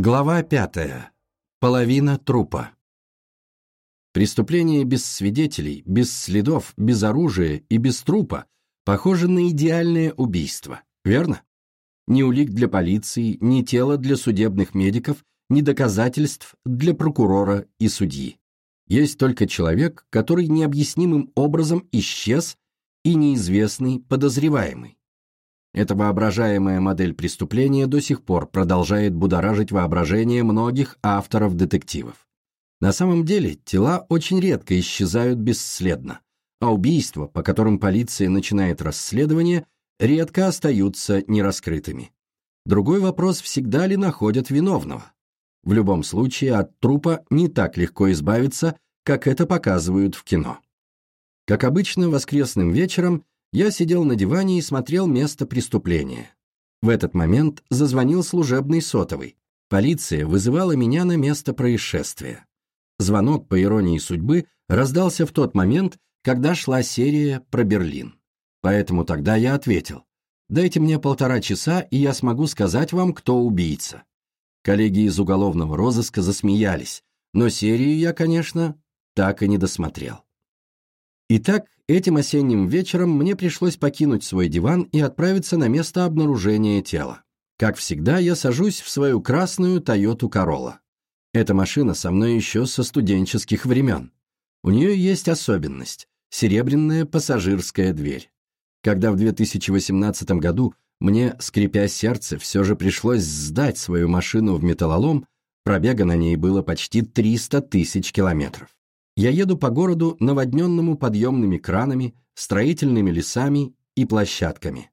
Глава пятая. Половина трупа. Преступление без свидетелей, без следов, без оружия и без трупа похоже на идеальное убийство, верно? Ни улик для полиции, ни тела для судебных медиков, ни доказательств для прокурора и судьи. Есть только человек, который необъяснимым образом исчез и неизвестный подозреваемый. Эта воображаемая модель преступления до сих пор продолжает будоражить воображение многих авторов детективов. На самом деле тела очень редко исчезают бесследно, а убийства, по которым полиция начинает расследование, редко остаются нераскрытыми. Другой вопрос, всегда ли находят виновного. В любом случае от трупа не так легко избавиться, как это показывают в кино. Как обычно, воскресным вечером я сидел на диване и смотрел место преступления. В этот момент зазвонил служебный сотовый. Полиция вызывала меня на место происшествия. Звонок, по иронии судьбы, раздался в тот момент, когда шла серия про Берлин. Поэтому тогда я ответил, «Дайте мне полтора часа, и я смогу сказать вам, кто убийца». Коллеги из уголовного розыска засмеялись, но серию я, конечно, так и не досмотрел. Итак, этим осенним вечером мне пришлось покинуть свой диван и отправиться на место обнаружения тела. Как всегда, я сажусь в свою красную Toyota Corolla. Эта машина со мной еще со студенческих времен. У нее есть особенность – серебряная пассажирская дверь. Когда в 2018 году мне, скрипя сердце, все же пришлось сдать свою машину в металлолом, пробега на ней было почти 300 тысяч километров. Я еду по городу, наводненному подъемными кранами, строительными лесами и площадками.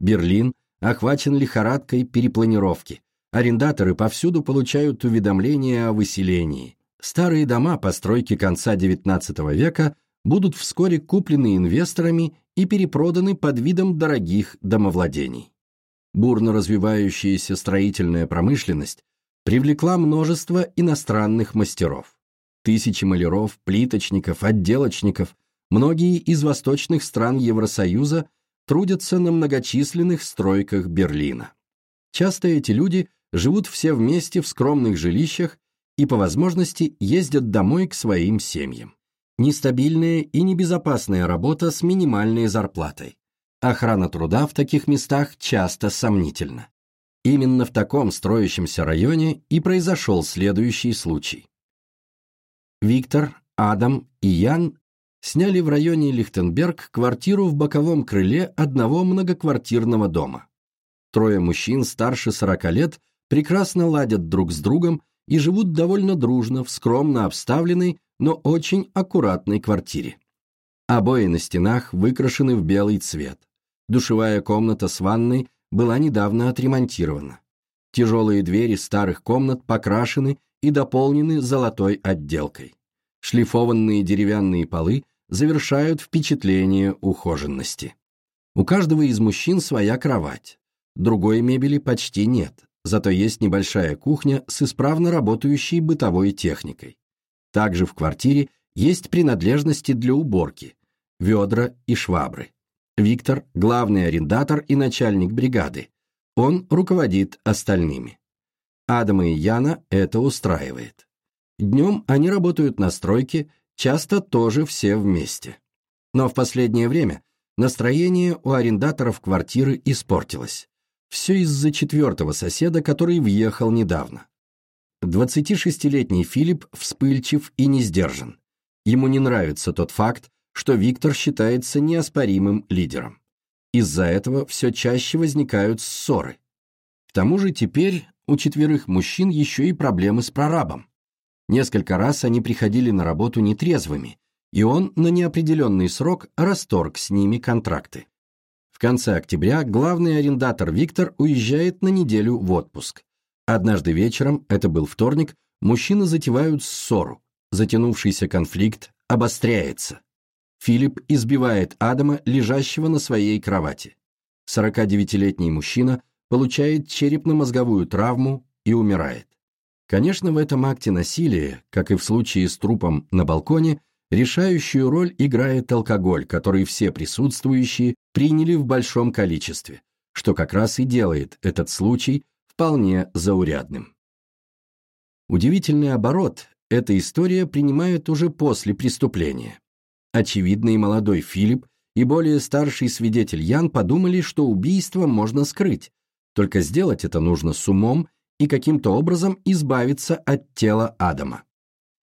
Берлин охвачен лихорадкой перепланировки. Арендаторы повсюду получают уведомления о выселении. Старые дома постройки конца XIX века будут вскоре куплены инвесторами и перепроданы под видом дорогих домовладений. Бурно развивающаяся строительная промышленность привлекла множество иностранных мастеров. Тысячи маляров, плиточников, отделочников, многие из восточных стран Евросоюза трудятся на многочисленных стройках Берлина. Часто эти люди живут все вместе в скромных жилищах и по возможности ездят домой к своим семьям. Нестабильная и небезопасная работа с минимальной зарплатой. Охрана труда в таких местах часто сомнительна. Именно в таком строящемся районе и произошел следующий случай. Виктор, Адам и Ян сняли в районе Лихтенберг квартиру в боковом крыле одного многоквартирного дома. Трое мужчин старше 40 лет прекрасно ладят друг с другом и живут довольно дружно в скромно обставленной, но очень аккуратной квартире. Обои на стенах выкрашены в белый цвет. Душевая комната с ванной была недавно отремонтирована. Тяжелые двери старых комнат покрашены и дополнены золотой отделкой. Шлифованные деревянные полы завершают впечатление ухоженности. У каждого из мужчин своя кровать. Другой мебели почти нет, зато есть небольшая кухня с исправно работающей бытовой техникой. Также в квартире есть принадлежности для уборки, ведра и швабры. Виктор – главный арендатор и начальник бригады. Он руководит остальными. Адама и Яна это устраивает. Днем они работают на стройке, часто тоже все вместе. Но в последнее время настроение у арендаторов квартиры испортилось. Все из-за четвертого соседа, который въехал недавно. 26-летний Филипп вспыльчив и не сдержан. Ему не нравится тот факт, что Виктор считается неоспоримым лидером. Из-за этого все чаще возникают ссоры. К тому же теперь у четверых мужчин еще и проблемы с прорабом. Несколько раз они приходили на работу нетрезвыми, и он на неопределенный срок расторг с ними контракты. В конце октября главный арендатор Виктор уезжает на неделю в отпуск. Однажды вечером, это был вторник, мужчины затевают ссору. Затянувшийся конфликт обостряется. Филипп избивает Адама, лежащего на своей кровати. 49-летний мужчина получает черепно-мозговую травму и умирает. Конечно, в этом акте насилия, как и в случае с трупом на балконе, решающую роль играет алкоголь, который все присутствующие приняли в большом количестве, что как раз и делает этот случай вполне заурядным. Удивительный оборот эта история принимает уже после преступления. Очевидный молодой Филипп и более старший свидетель Ян подумали, что убийство можно скрыть, только сделать это нужно с умом и каким-то образом избавиться от тела Адама.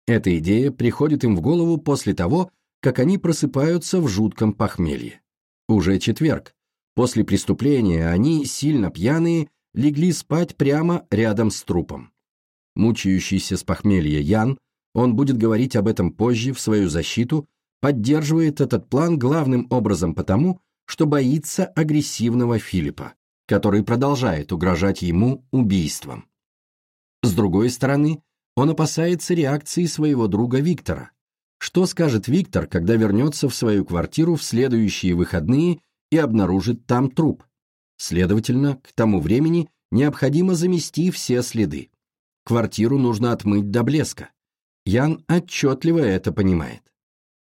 Эта идея приходит им в голову после того, как они просыпаются в жутком похмелье. Уже четверг. После преступления они, сильно пьяные, легли спать прямо рядом с трупом. Мучающийся с похмелья Ян, он будет говорить об этом позже в свою защиту, поддерживает этот план главным образом потому, что боится агрессивного Филиппа, который продолжает угрожать ему убийством. С другой стороны, он опасается реакции своего друга Виктора. Что скажет Виктор, когда вернется в свою квартиру в следующие выходные и обнаружит там труп? Следовательно, к тому времени необходимо замести все следы. Квартиру нужно отмыть до блеска. Ян отчетливо это понимает.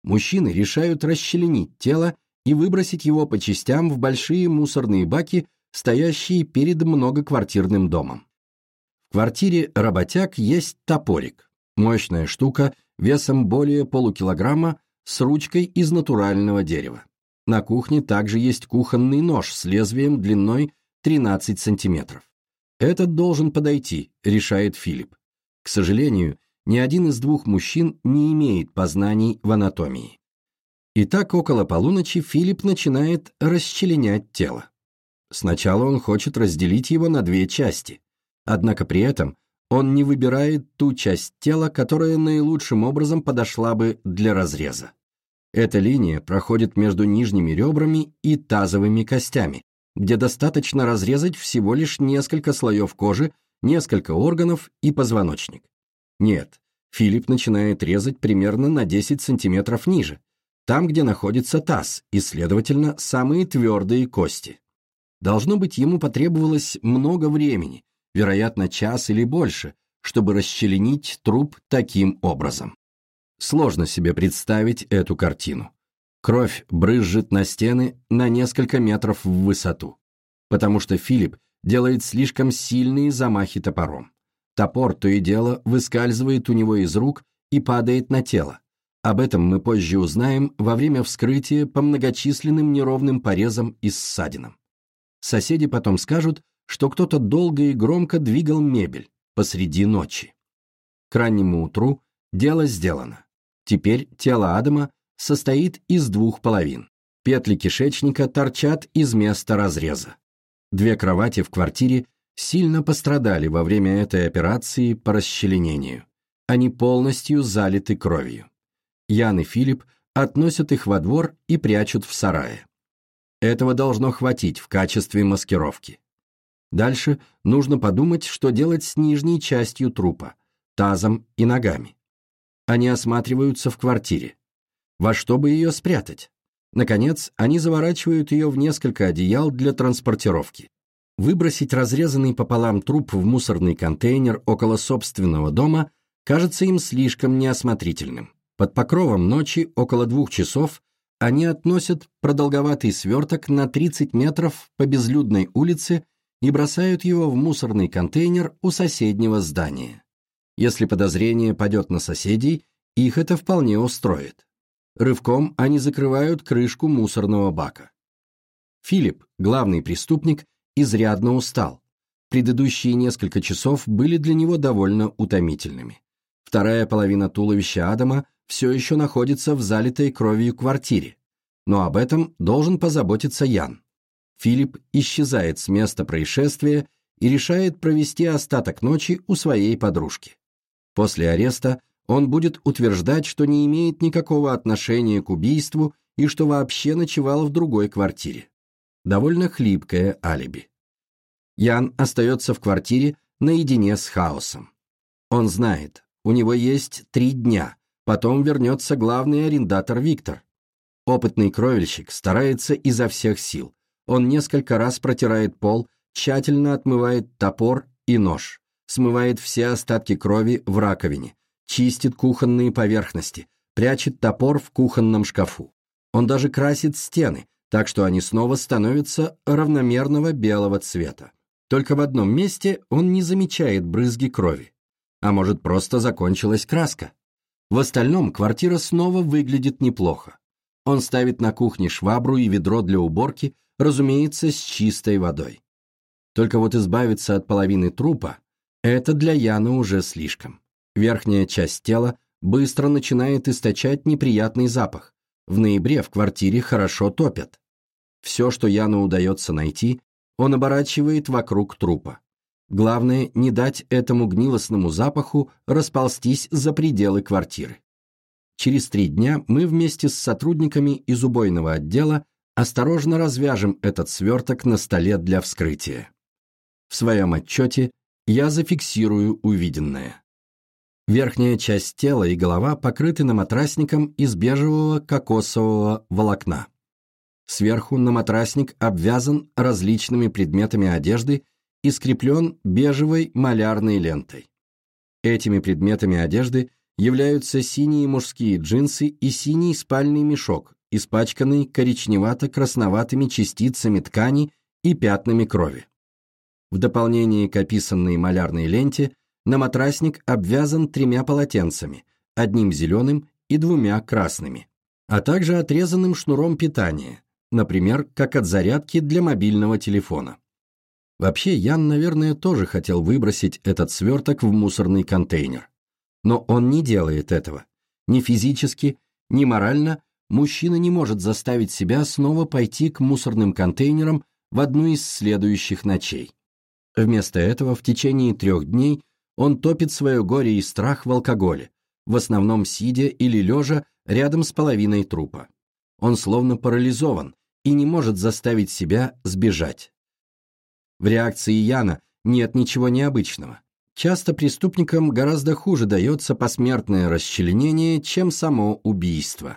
Мужчины решают расчленить тело и выбросить его по частям в большие мусорные баки, стоящие перед многоквартирным домом. В квартире работяг есть топорик, мощная штука весом более полукилограмма с ручкой из натурального дерева. На кухне также есть кухонный нож с лезвием длиной 13 сантиметров. Этот должен подойти, решает Филипп. К сожалению, ни один из двух мужчин не имеет познаний в анатомии. Итак, около полуночи Филипп начинает расчленять тело. Сначала он хочет разделить его на две части, Однако при этом он не выбирает ту часть тела, которая наилучшим образом подошла бы для разреза. Эта линия проходит между нижними ребрами и тазовыми костями, где достаточно разрезать всего лишь несколько слоев кожи, несколько органов и позвоночник. Нет, Филипп начинает резать примерно на 10 сантиметров ниже, там, где находится таз и, следовательно, самые твердые кости. Должно быть, ему потребовалось много времени, вероятно, час или больше, чтобы расчленить труп таким образом. Сложно себе представить эту картину. Кровь брызжет на стены на несколько метров в высоту, потому что Филипп делает слишком сильные замахи топором. Топор то и дело выскальзывает у него из рук и падает на тело. Об этом мы позже узнаем во время вскрытия по многочисленным неровным порезам и ссадинам. Соседи потом скажут, что кто-то долго и громко двигал мебель посреди ночи. К раннему утру дело сделано. Теперь тело Адама состоит из двух половин. Петли кишечника торчат из места разреза. Две кровати в квартире сильно пострадали во время этой операции по расчленению. Они полностью залиты кровью. Ян и Филипп относят их во двор и прячут в сарае. Этого должно хватить в качестве маскировки. Дальше нужно подумать, что делать с нижней частью трупа, тазом и ногами. Они осматриваются в квартире. Во что бы ее спрятать? Наконец, они заворачивают ее в несколько одеял для транспортировки. Выбросить разрезанный пополам труп в мусорный контейнер около собственного дома кажется им слишком неосмотрительным. Под покровом ночи, около двух часов, они относят продолговатый сверток на 30 метров по безлюдной улице и бросают его в мусорный контейнер у соседнего здания. Если подозрение падет на соседей, их это вполне устроит. Рывком они закрывают крышку мусорного бака. Филипп, главный преступник, изрядно устал. Предыдущие несколько часов были для него довольно утомительными. Вторая половина туловища Адама все еще находится в залитой кровью квартире, но об этом должен позаботиться Ян. Филипп исчезает с места происшествия и решает провести остаток ночи у своей подружки. После ареста он будет утверждать, что не имеет никакого отношения к убийству и что вообще ночевал в другой квартире. Довольно хлипкое алиби. Ян остается в квартире наедине с хаосом. Он знает, у него есть три дня, потом вернется главный арендатор Виктор. Опытный кровельщик старается изо всех сил, он несколько раз протирает пол, тщательно отмывает топор и нож, смывает все остатки крови в раковине, чистит кухонные поверхности, прячет топор в кухонном шкафу. Он даже красит стены, так что они снова становятся равномерного белого цвета. Только в одном месте он не замечает брызги крови. А может, просто закончилась краска? В остальном квартира снова выглядит неплохо. Он ставит на кухне швабру и ведро для уборки, разумеется, с чистой водой. Только вот избавиться от половины трупа – это для Яна уже слишком. Верхняя часть тела быстро начинает источать неприятный запах. В ноябре в квартире хорошо топят. Все, что Яну удается найти, он оборачивает вокруг трупа. Главное, не дать этому гнилостному запаху расползтись за пределы квартиры. Через три дня мы вместе с сотрудниками из убойного отдела осторожно развяжем этот сверток на столе для вскрытия. В своем отчете я зафиксирую увиденное. Верхняя часть тела и голова покрыты наматрасником из бежевого кокосового волокна. Сверху наматрасник обвязан различными предметами одежды и скреплен бежевой малярной лентой. Этими предметами одежды являются синие мужские джинсы и синий спальный мешок, испачканный коричневато-красноватыми частицами ткани и пятнами крови. В дополнение к описанной малярной ленте на матрасник обвязан тремя полотенцами, одним зеленым и двумя красными, а также отрезанным шнуром питания, например, как от зарядки для мобильного телефона. Вообще, Ян, наверное, тоже хотел выбросить этот сверток в мусорный контейнер. Но он не делает этого. Ни физически, ни морально мужчина не может заставить себя снова пойти к мусорным контейнерам в одну из следующих ночей. Вместо этого в течение трех дней он топит свое горе и страх в алкоголе, в основном сидя или лежа рядом с половиной трупа. Он словно парализован и не может заставить себя сбежать. В реакции Яна нет ничего необычного. Часто преступникам гораздо хуже дается посмертное расчленение, чем само убийство.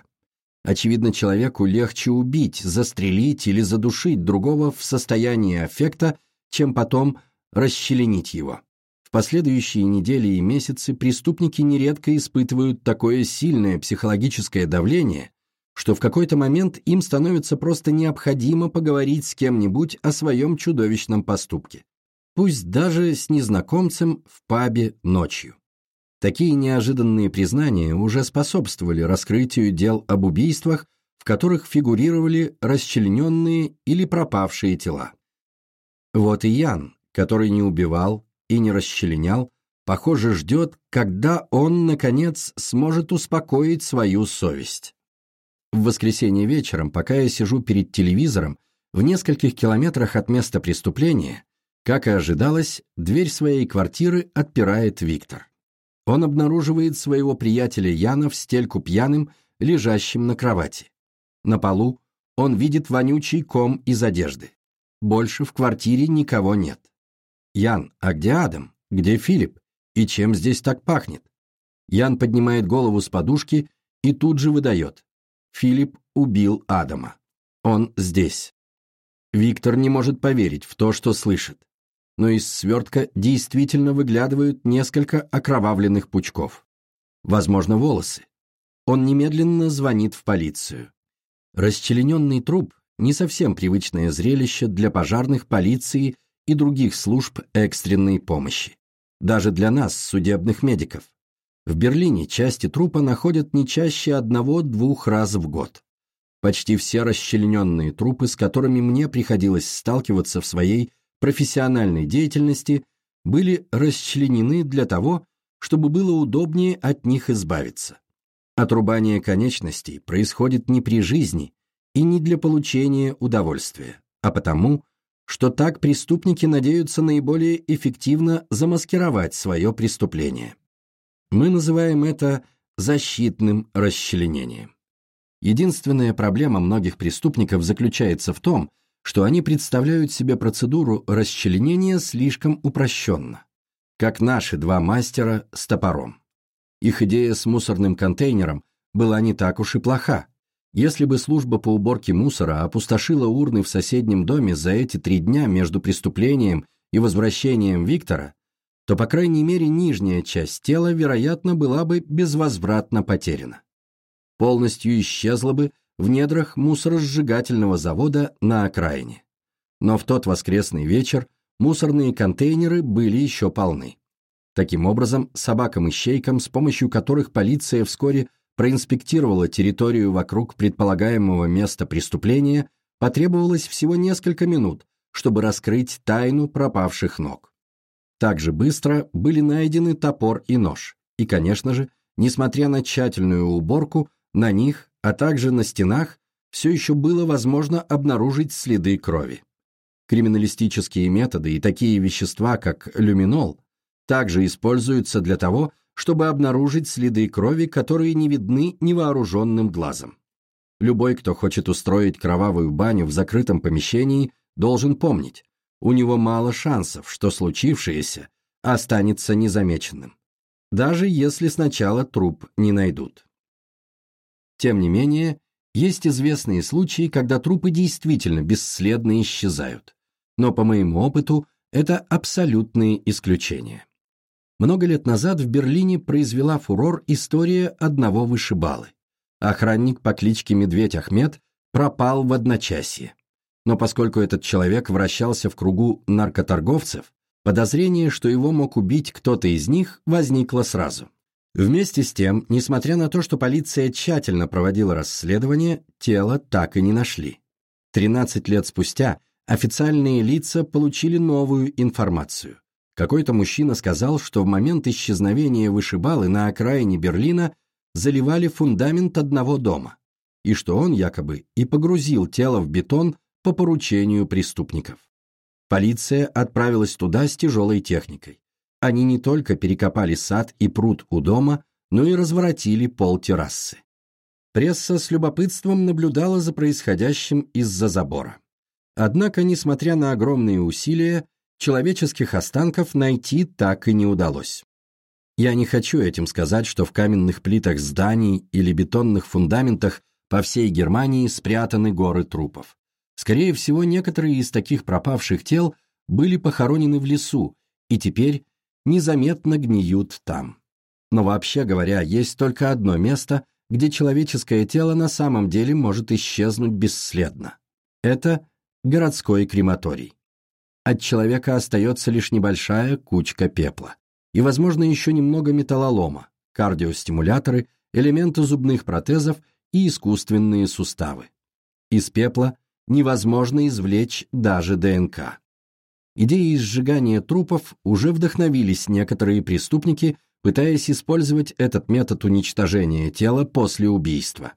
Очевидно, человеку легче убить, застрелить или задушить другого в состоянии аффекта, чем потом расчленить его. Последующие недели и месяцы преступники нередко испытывают такое сильное психологическое давление, что в какой-то момент им становится просто необходимо поговорить с кем-нибудь о своем чудовищном поступке. Пусть даже с незнакомцем в пабе ночью. Такие неожиданные признания уже способствовали раскрытию дел об убийствах, в которых фигурировали расчлененные или пропавшие тела. Вот и Ян, который не убивал и не расчленял, похоже, ждет, когда он, наконец, сможет успокоить свою совесть. В воскресенье вечером, пока я сижу перед телевизором, в нескольких километрах от места преступления, как и ожидалось, дверь своей квартиры отпирает Виктор. Он обнаруживает своего приятеля Яна в стельку пьяным, лежащим на кровати. На полу он видит вонючий ком из одежды. Больше в квартире никого нет. «Ян, а где Адам? Где Филипп? И чем здесь так пахнет?» Ян поднимает голову с подушки и тут же выдает. Филипп убил Адама. Он здесь. Виктор не может поверить в то, что слышит. Но из свертка действительно выглядывают несколько окровавленных пучков. Возможно, волосы. Он немедленно звонит в полицию. Расчлененный труп – не совсем привычное зрелище для пожарных, полиции и других служб экстренной помощи. Даже для нас, судебных медиков. В Берлине части трупа находят не чаще одного-двух раз в год. Почти все расчлененные трупы, с которыми мне приходилось сталкиваться в своей профессиональной деятельности, были расчленены для того, чтобы было удобнее от них избавиться. Отрубание конечностей происходит не при жизни и не для получения удовольствия, а потому, что так преступники надеются наиболее эффективно замаскировать свое преступление. Мы называем это защитным расчленением. Единственная проблема многих преступников заключается в том, что они представляют себе процедуру расчленения слишком упрощенно, как наши два мастера с топором. Их идея с мусорным контейнером была не так уж и плоха. Если бы служба по уборке мусора опустошила урны в соседнем доме за эти три дня между преступлением и возвращением Виктора, то, по крайней мере, нижняя часть тела, вероятно, была бы безвозвратно потеряна. Полностью исчезла бы в недрах мусоросжигательного завода на окраине. Но в тот воскресный вечер мусорные контейнеры были еще полны. Таким образом, собакам-ищейкам, с помощью которых полиция вскоре проинспектировала территорию вокруг предполагаемого места преступления, потребовалось всего несколько минут, чтобы раскрыть тайну пропавших ног. Также быстро были найдены топор и нож, и, конечно же, несмотря на тщательную уборку, на них, а также на стенах, все еще было возможно обнаружить следы крови. Криминалистические методы и такие вещества, как люминол, также используются для того, чтобы обнаружить следы крови, которые не видны невооруженным глазом. Любой, кто хочет устроить кровавую баню в закрытом помещении, должен помнить, у него мало шансов, что случившееся останется незамеченным, даже если сначала труп не найдут. Тем не менее, есть известные случаи, когда трупы действительно бесследно исчезают, но по моему опыту это абсолютные исключения. Много лет назад в Берлине произвела фурор история одного вышибалы. Охранник по кличке Медведь Ахмед пропал в одночасье. Но поскольку этот человек вращался в кругу наркоторговцев, подозрение, что его мог убить кто-то из них, возникло сразу. Вместе с тем, несмотря на то, что полиция тщательно проводила расследование, тело так и не нашли. 13 лет спустя официальные лица получили новую информацию. Какой-то мужчина сказал, что в момент исчезновения вышибалы на окраине Берлина заливали фундамент одного дома, и что он якобы и погрузил тело в бетон по поручению преступников. Полиция отправилась туда с тяжелой техникой. Они не только перекопали сад и пруд у дома, но и разворотили пол террасы. Пресса с любопытством наблюдала за происходящим из-за забора. Однако, несмотря на огромные усилия, человеческих останков найти так и не удалось. Я не хочу этим сказать, что в каменных плитах зданий или бетонных фундаментах по всей Германии спрятаны горы трупов. Скорее всего, некоторые из таких пропавших тел были похоронены в лесу и теперь незаметно гниют там. Но вообще говоря, есть только одно место, где человеческое тело на самом деле может исчезнуть бесследно. Это городской крематорий от человека остается лишь небольшая кучка пепла. И, возможно, еще немного металлолома, кардиостимуляторы, элементы зубных протезов и искусственные суставы. Из пепла невозможно извлечь даже ДНК. Идеей сжигания трупов уже вдохновились некоторые преступники, пытаясь использовать этот метод уничтожения тела после убийства.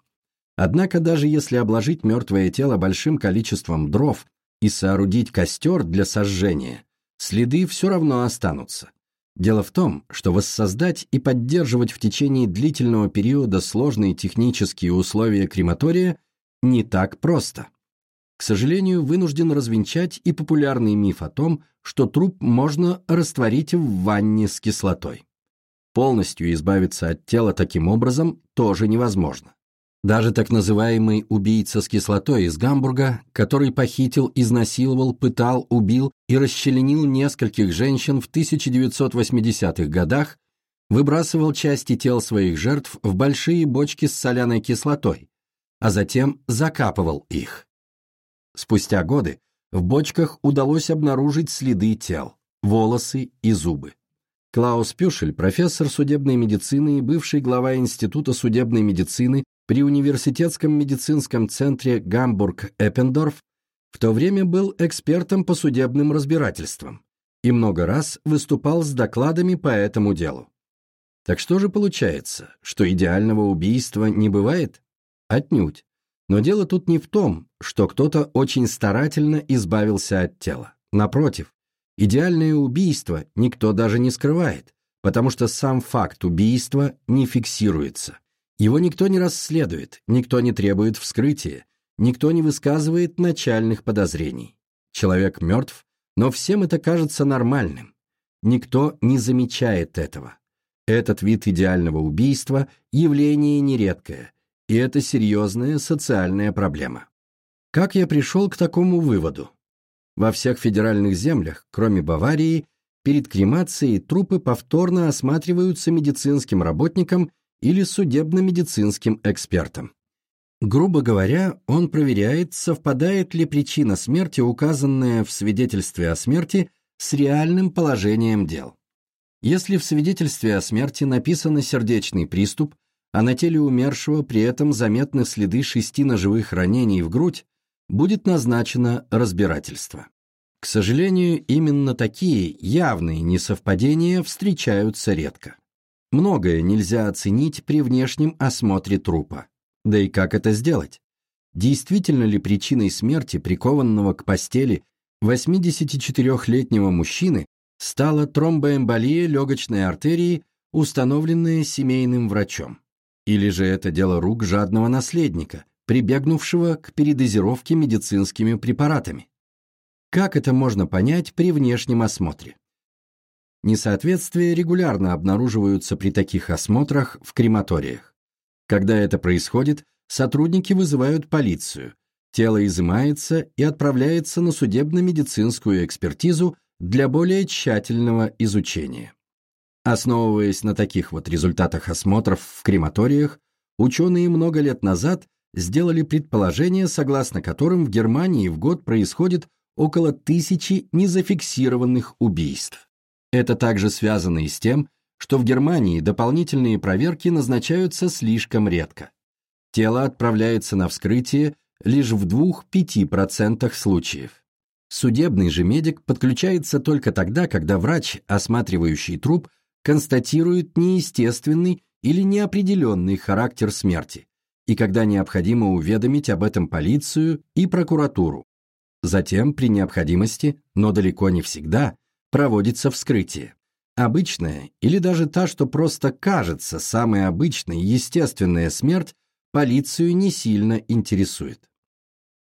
Однако даже если обложить мертвое тело большим количеством дров и соорудить костер для сожжения, следы все равно останутся. Дело в том, что воссоздать и поддерживать в течение длительного периода сложные технические условия крематория не так просто. К сожалению, вынужден развенчать и популярный миф о том, что труп можно растворить в ванне с кислотой. Полностью избавиться от тела таким образом тоже невозможно. Даже так называемый убийца с кислотой из Гамбурга, который похитил, изнасиловал, пытал, убил и расчленил нескольких женщин в 1980-х годах, выбрасывал части тел своих жертв в большие бочки с соляной кислотой, а затем закапывал их. Спустя годы в бочках удалось обнаружить следы тел, волосы и зубы. Клаус Пюшель, профессор судебной медицины и бывший глава Института судебной медицины при университетском медицинском центре Гамбург-Эппендорф в то время был экспертом по судебным разбирательствам и много раз выступал с докладами по этому делу. Так что же получается, что идеального убийства не бывает? Отнюдь. Но дело тут не в том, что кто-то очень старательно избавился от тела. Напротив, идеальное убийство никто даже не скрывает, потому что сам факт убийства не фиксируется. Его никто не расследует, никто не требует вскрытия, никто не высказывает начальных подозрений. Человек мертв, но всем это кажется нормальным. Никто не замечает этого. Этот вид идеального убийства – явление нередкое, и это серьезная социальная проблема. Как я пришел к такому выводу? Во всех федеральных землях, кроме Баварии, перед кремацией трупы повторно осматриваются медицинским работником или судебно-медицинским экспертом. Грубо говоря, он проверяет, совпадает ли причина смерти, указанная в свидетельстве о смерти, с реальным положением дел. Если в свидетельстве о смерти написано «сердечный приступ», а на теле умершего при этом заметны следы шести ножевых ранений в грудь, будет назначено разбирательство. К сожалению, именно такие явные несовпадения встречаются редко. Многое нельзя оценить при внешнем осмотре трупа. Да и как это сделать? Действительно ли причиной смерти прикованного к постели 84-летнего мужчины стала тромбоэмболия легочной артерии, установленная семейным врачом? Или же это дело рук жадного наследника, прибегнувшего к передозировке медицинскими препаратами? Как это можно понять при внешнем осмотре? Несоответствия регулярно обнаруживаются при таких осмотрах в крематориях. Когда это происходит, сотрудники вызывают полицию, тело изымается и отправляется на судебно-медицинскую экспертизу для более тщательного изучения. Основываясь на таких вот результатах осмотров в крематориях, ученые много лет назад сделали предположение, согласно которым в Германии в год происходит около тысячи незафиксированных убийств. Это также связано и с тем, что в Германии дополнительные проверки назначаются слишком редко. Тело отправляется на вскрытие лишь в 2-5% случаев. Судебный же медик подключается только тогда, когда врач, осматривающий труп, констатирует неестественный или неопределенный характер смерти, и когда необходимо уведомить об этом полицию и прокуратуру. Затем, при необходимости, но далеко не всегда, проводится вскрытие. Обычная, или даже та, что просто кажется самой обычной, естественная смерть, полицию не сильно интересует.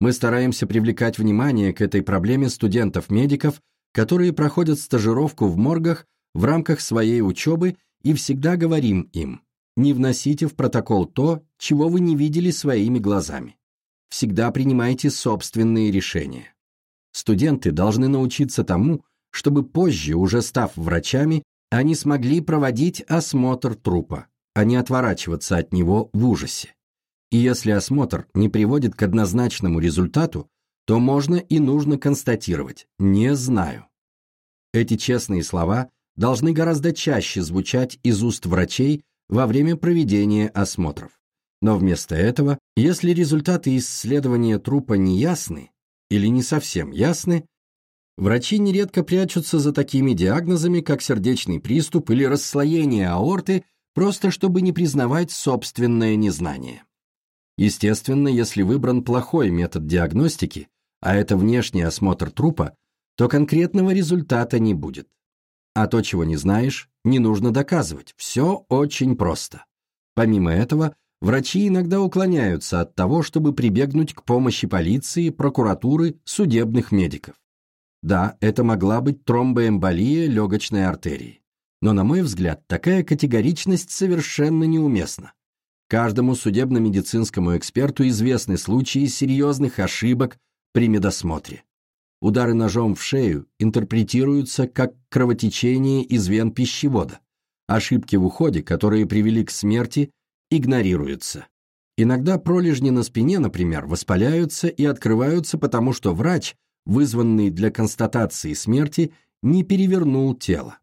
Мы стараемся привлекать внимание к этой проблеме студентов-медиков, которые проходят стажировку в моргах в рамках своей учебы и всегда говорим им, не вносите в протокол то, чего вы не видели своими глазами. Всегда принимайте собственные решения. Студенты должны научиться тому, чтобы позже, уже став врачами, они смогли проводить осмотр трупа, а не отворачиваться от него в ужасе. И если осмотр не приводит к однозначному результату, то можно и нужно констатировать «не знаю». Эти честные слова должны гораздо чаще звучать из уст врачей во время проведения осмотров. Но вместо этого, если результаты исследования трупа не ясны или не совсем ясны, Врачи нередко прячутся за такими диагнозами, как сердечный приступ или расслоение аорты, просто чтобы не признавать собственное незнание. Естественно, если выбран плохой метод диагностики, а это внешний осмотр трупа, то конкретного результата не будет. А то, чего не знаешь, не нужно доказывать, все очень просто. Помимо этого, врачи иногда уклоняются от того, чтобы прибегнуть к помощи полиции, прокуратуры, судебных медиков. Да, это могла быть тромбоэмболия легочной артерии. Но, на мой взгляд, такая категоричность совершенно неуместна. Каждому судебно-медицинскому эксперту известны случаи серьезных ошибок при медосмотре. Удары ножом в шею интерпретируются как кровотечение из вен пищевода. Ошибки в уходе, которые привели к смерти, игнорируются. Иногда пролежни на спине, например, воспаляются и открываются, потому что врач вызванный для констатации смерти, не перевернул тело.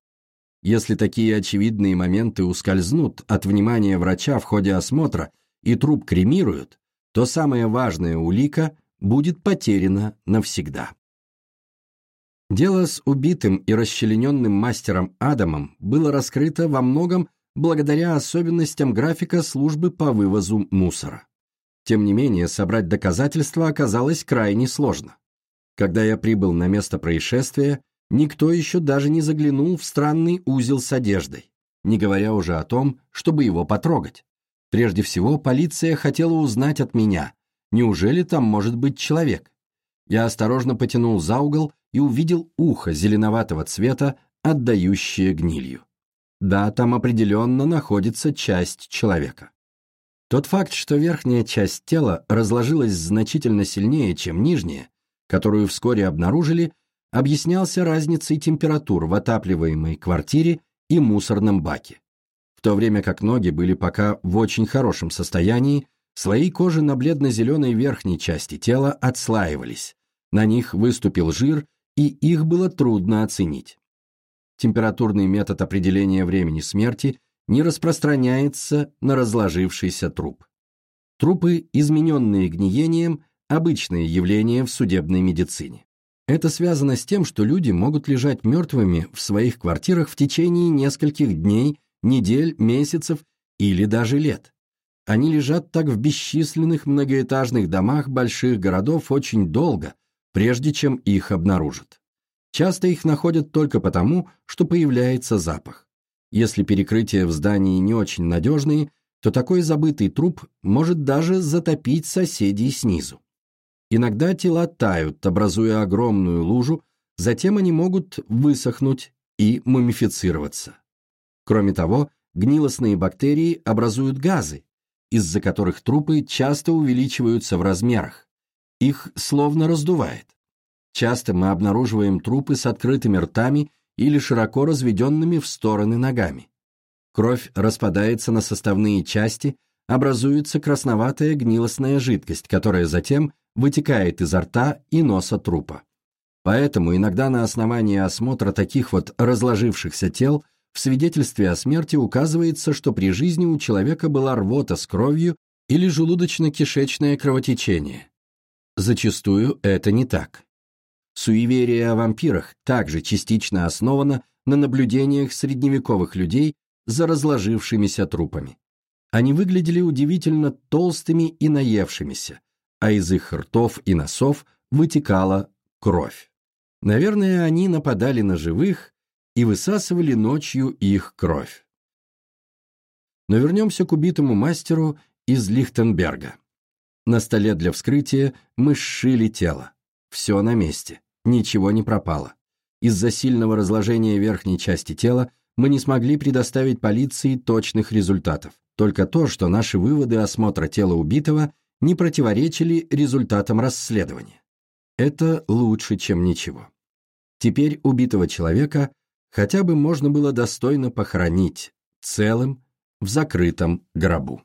Если такие очевидные моменты ускользнут от внимания врача в ходе осмотра и труп кремируют, то самая важная улика будет потеряна навсегда. Дело с убитым и расчлененным мастером Адамом было раскрыто во многом благодаря особенностям графика службы по вывозу мусора. Тем не менее, собрать доказательства оказалось крайне сложно. Когда я прибыл на место происшествия, никто еще даже не заглянул в странный узел с одеждой, не говоря уже о том, чтобы его потрогать. Прежде всего, полиция хотела узнать от меня, неужели там может быть человек. Я осторожно потянул за угол и увидел ухо зеленоватого цвета, отдающее гнилью. Да, там определенно находится часть человека. Тот факт, что верхняя часть тела разложилась значительно сильнее, чем нижняя, которую вскоре обнаружили, объяснялся разницей температур в отапливаемой квартире и мусорном баке. В то время как ноги были пока в очень хорошем состоянии, слои кожи на бледно-зеленой верхней части тела отслаивались, на них выступил жир, и их было трудно оценить. температурный метод определения времени смерти, не распространяется на разложившийся труп. Трупы, измененные гниением, обычное явление в судебной медицине. Это связано с тем, что люди могут лежать мертвыми в своих квартирах в течение нескольких дней, недель, месяцев или даже лет. Они лежат так в бесчисленных многоэтажных домах больших городов очень долго, прежде чем их обнаружат. Часто их находят только потому, что появляется запах. Если перекрытия в здании не очень надежные, то такой забытый труп может даже затопить соседей снизу. Иногда тела тают, образуя огромную лужу, затем они могут высохнуть и мумифицироваться. Кроме того, гнилостные бактерии образуют газы, из-за которых трупы часто увеличиваются в размерах. Их словно раздувает. Часто мы обнаруживаем трупы с открытыми ртами или широко разведенными в стороны ногами. Кровь распадается на составные части, образуется красноватая гнилостная жидкость, которая затем вытекает изо рта и носа трупа. Поэтому иногда на основании осмотра таких вот разложившихся тел в свидетельстве о смерти указывается, что при жизни у человека была рвота с кровью или желудочно-кишечное кровотечение. Зачастую это не так. Суеверие о вампирах также частично основано на наблюдениях средневековых людей за разложившимися трупами. Они выглядели удивительно толстыми и наевшимися, а из их ртов и носов вытекала кровь. Наверное, они нападали на живых и высасывали ночью их кровь. Но вернемся к убитому мастеру из Лихтенберга. На столе для вскрытия мы сшили тело. Все на месте, ничего не пропало. Из-за сильного разложения верхней части тела мы не смогли предоставить полиции точных результатов, только то, что наши выводы осмотра тела убитого не противоречили результатам расследования. Это лучше, чем ничего. Теперь убитого человека хотя бы можно было достойно похоронить целым в закрытом гробу.